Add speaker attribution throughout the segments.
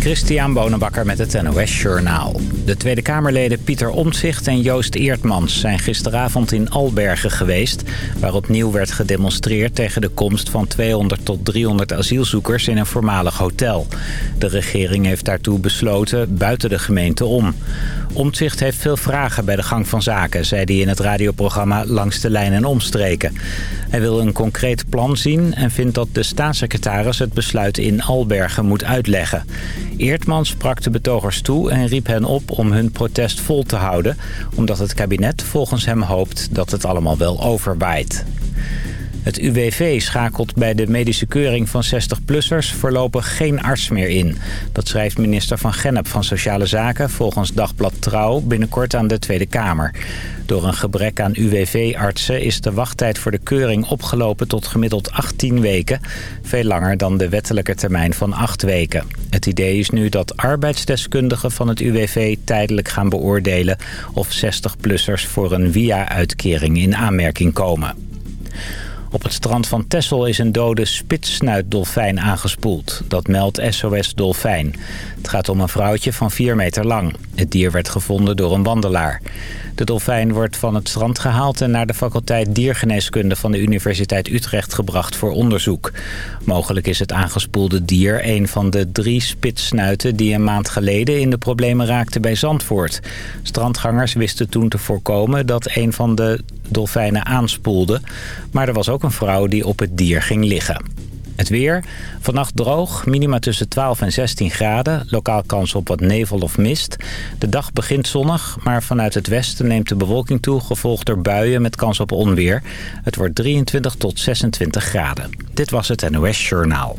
Speaker 1: Christian Bonenbakker met het NOS Journaal. De Tweede Kamerleden Pieter Omtzigt en Joost Eertmans zijn gisteravond in Albergen geweest... waar opnieuw werd gedemonstreerd tegen de komst van 200 tot 300 asielzoekers in een voormalig hotel. De regering heeft daartoe besloten buiten de gemeente om. Omtzigt heeft veel vragen bij de gang van zaken, zei hij in het radioprogramma Langs de Lijn en Omstreken. Hij wil een concreet plan zien en vindt dat de staatssecretaris het besluit in Albergen moet uitleggen. Eertmans sprak de betogers toe en riep hen op om hun protest vol te houden... omdat het kabinet volgens hem hoopt dat het allemaal wel overwaait. Het UWV schakelt bij de medische keuring van 60-plussers voorlopig geen arts meer in. Dat schrijft minister Van Gennep van Sociale Zaken volgens Dagblad Trouw binnenkort aan de Tweede Kamer. Door een gebrek aan UWV-artsen is de wachttijd voor de keuring opgelopen tot gemiddeld 18 weken. Veel langer dan de wettelijke termijn van 8 weken. Het idee is nu dat arbeidsdeskundigen van het UWV tijdelijk gaan beoordelen of 60-plussers voor een via-uitkering in aanmerking komen. Op het strand van Texel is een dode spitssnuitdolfijn aangespoeld. Dat meldt SOS Dolfijn. Het gaat om een vrouwtje van 4 meter lang. Het dier werd gevonden door een wandelaar. De dolfijn wordt van het strand gehaald en naar de faculteit diergeneeskunde van de Universiteit Utrecht gebracht voor onderzoek. Mogelijk is het aangespoelde dier een van de drie spitssnuiten die een maand geleden in de problemen raakten bij Zandvoort. Strandgangers wisten toen te voorkomen dat een van de dolfijnen aanspoelde, maar er was ook een vrouw die op het dier ging liggen. Het weer. Vannacht droog, minima tussen 12 en 16 graden. Lokaal kans op wat nevel of mist. De dag begint zonnig, maar vanuit het westen neemt de bewolking toe... gevolgd door buien met kans op onweer. Het wordt 23 tot 26 graden. Dit was het NOS Journaal.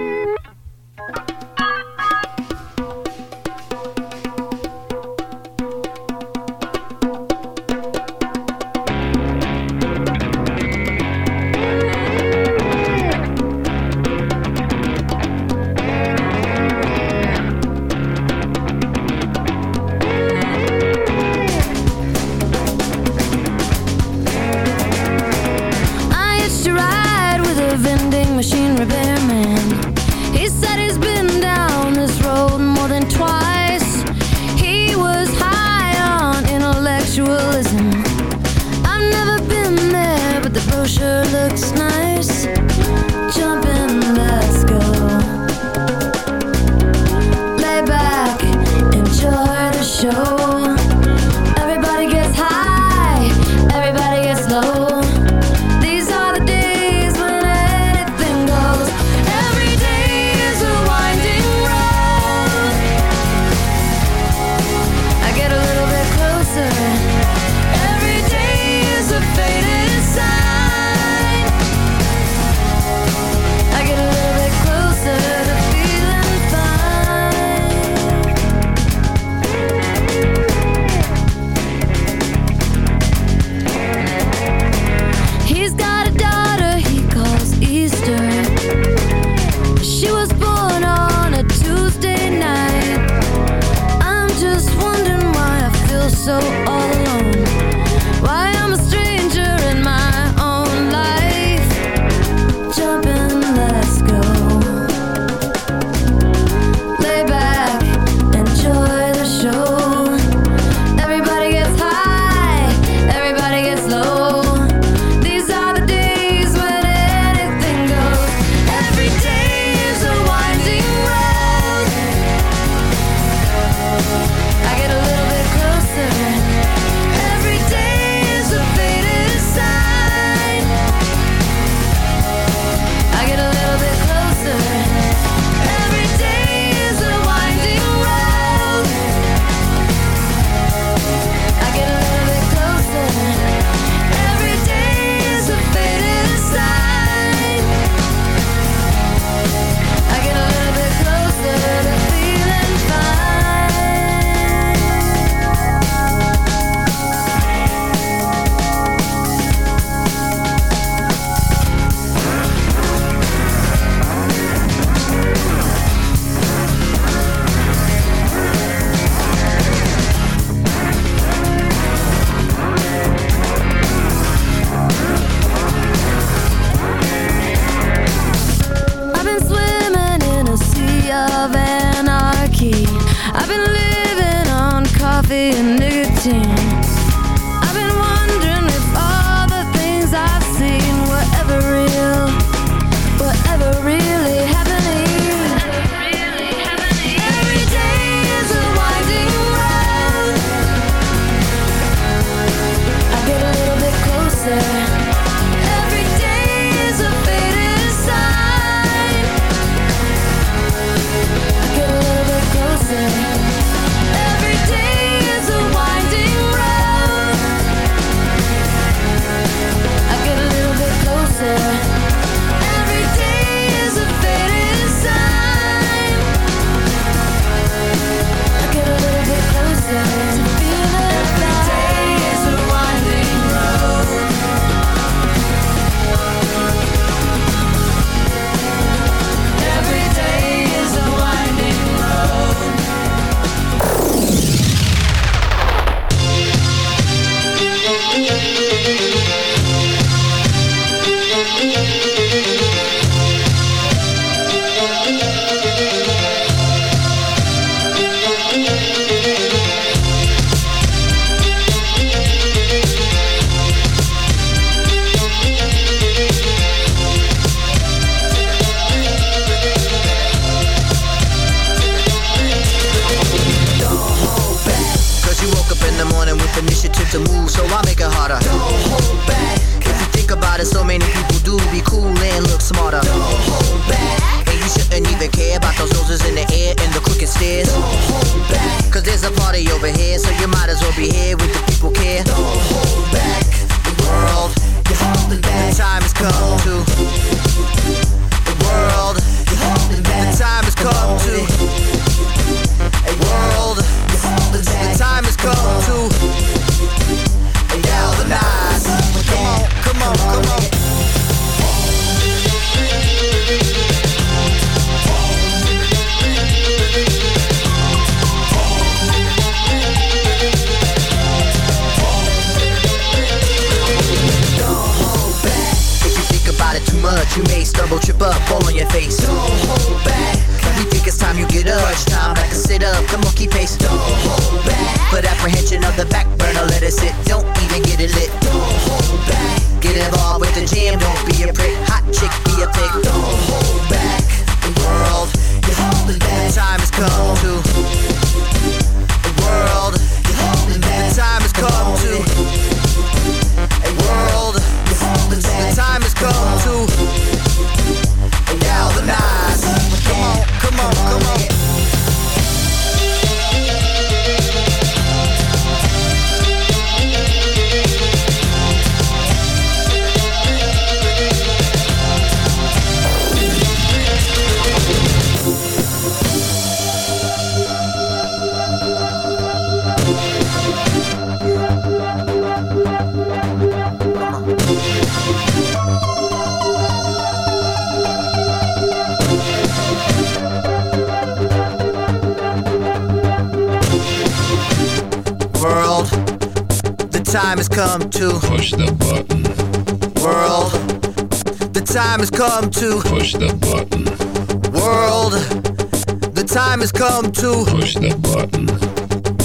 Speaker 2: come to
Speaker 3: push the button.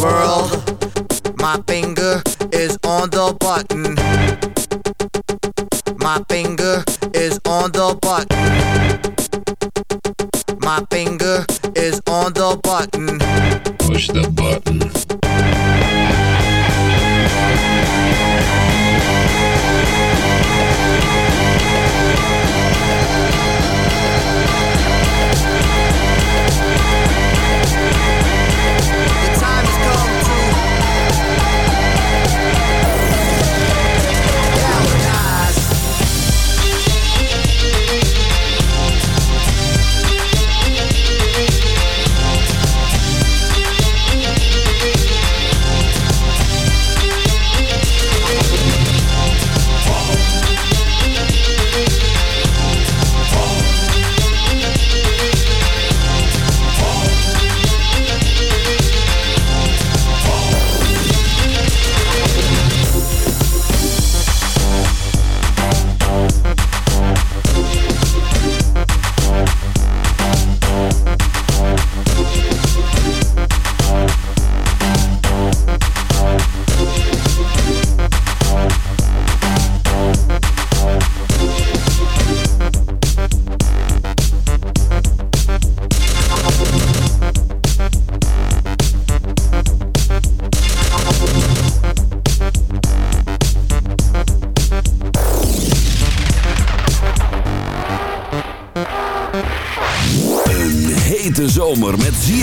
Speaker 2: World, my finger is on the button. My finger is on the button. My finger is on the button.
Speaker 3: Push the button.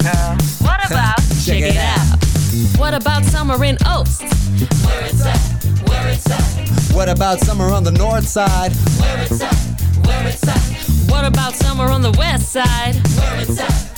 Speaker 4: we.
Speaker 5: What about
Speaker 6: Check it out.
Speaker 5: What about summer in Oaks?
Speaker 7: Where it's at, where it's at,
Speaker 6: What about summer on the north side?
Speaker 7: where it's at, where it's at,
Speaker 5: What about summer on the west side?
Speaker 7: where it's at,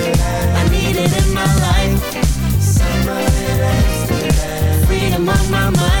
Speaker 7: on my mind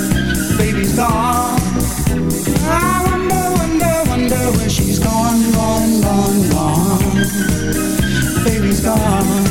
Speaker 8: I wonder, wonder, wonder where she's gone, gone, gone, gone. Baby's gone.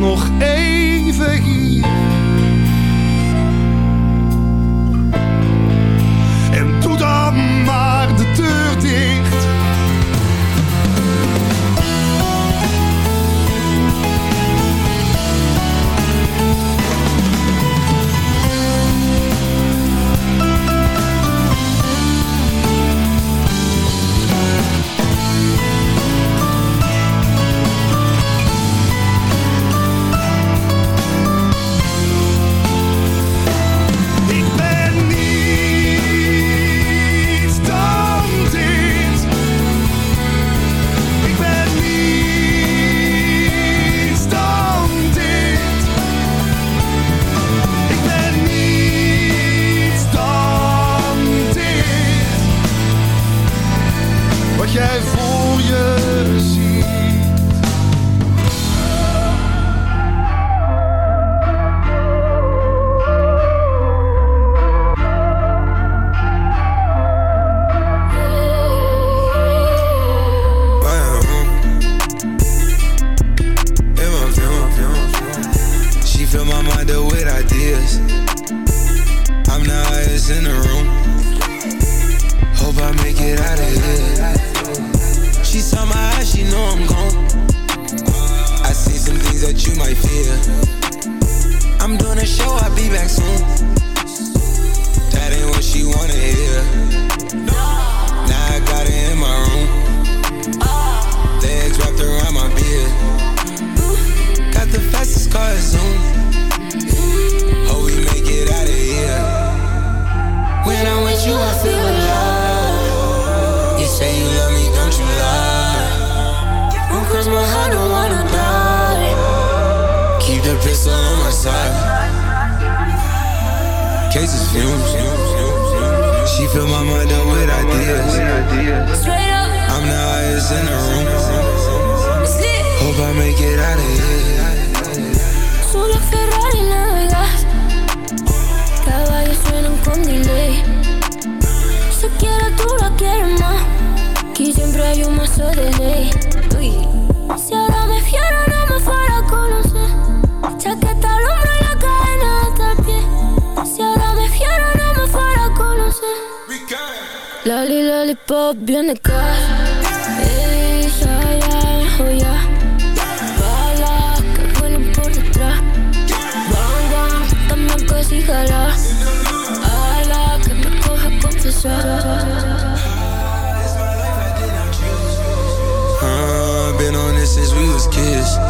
Speaker 9: nog even hier.
Speaker 10: pistol on my side. Cases fumes. She fill my mind up with ideas. I'm the highest in the room. Hope I make it out of here.
Speaker 11: Solo Ferrari navegas. Caballos suenan con delay. Si quieres tú la quieres más. Aquí siempre hay un mazo de ley. Si ahora me fieron. поблёнка Эй, я, я, я Бала, как вылем por detrás Bang, bang, también cosíjala ik que me coja confesar
Speaker 10: Been on this since we was kids.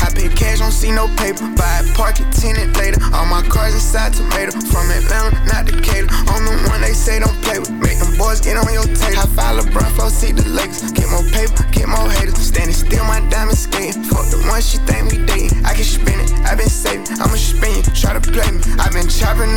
Speaker 12: cash, don't see no paper. Buy it, park it, tenant later. All my cars inside tomato. From Atlanta, not Decatur. On the one they say don't play with. Make them boys get on your tape. I file LeBron, flow, see the Lakers. Get more paper, get more haters. Standing still, my diamond skating. Fuck the one she think we dating. I can spin it, I been saving. I'ma spin you, try to play me. I been chopping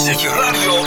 Speaker 13: Zet je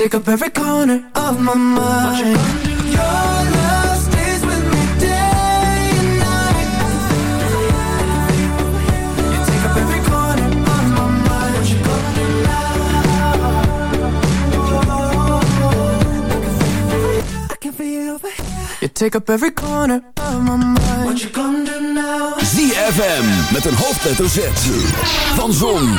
Speaker 8: Take up every corner of my mind. Your love stays with me day and night. You take up every corner of my mind. What you come do now? I can feel you You take up every corner of my mind. What you come do now?
Speaker 11: ZFM met een hoofdletter Van Zon,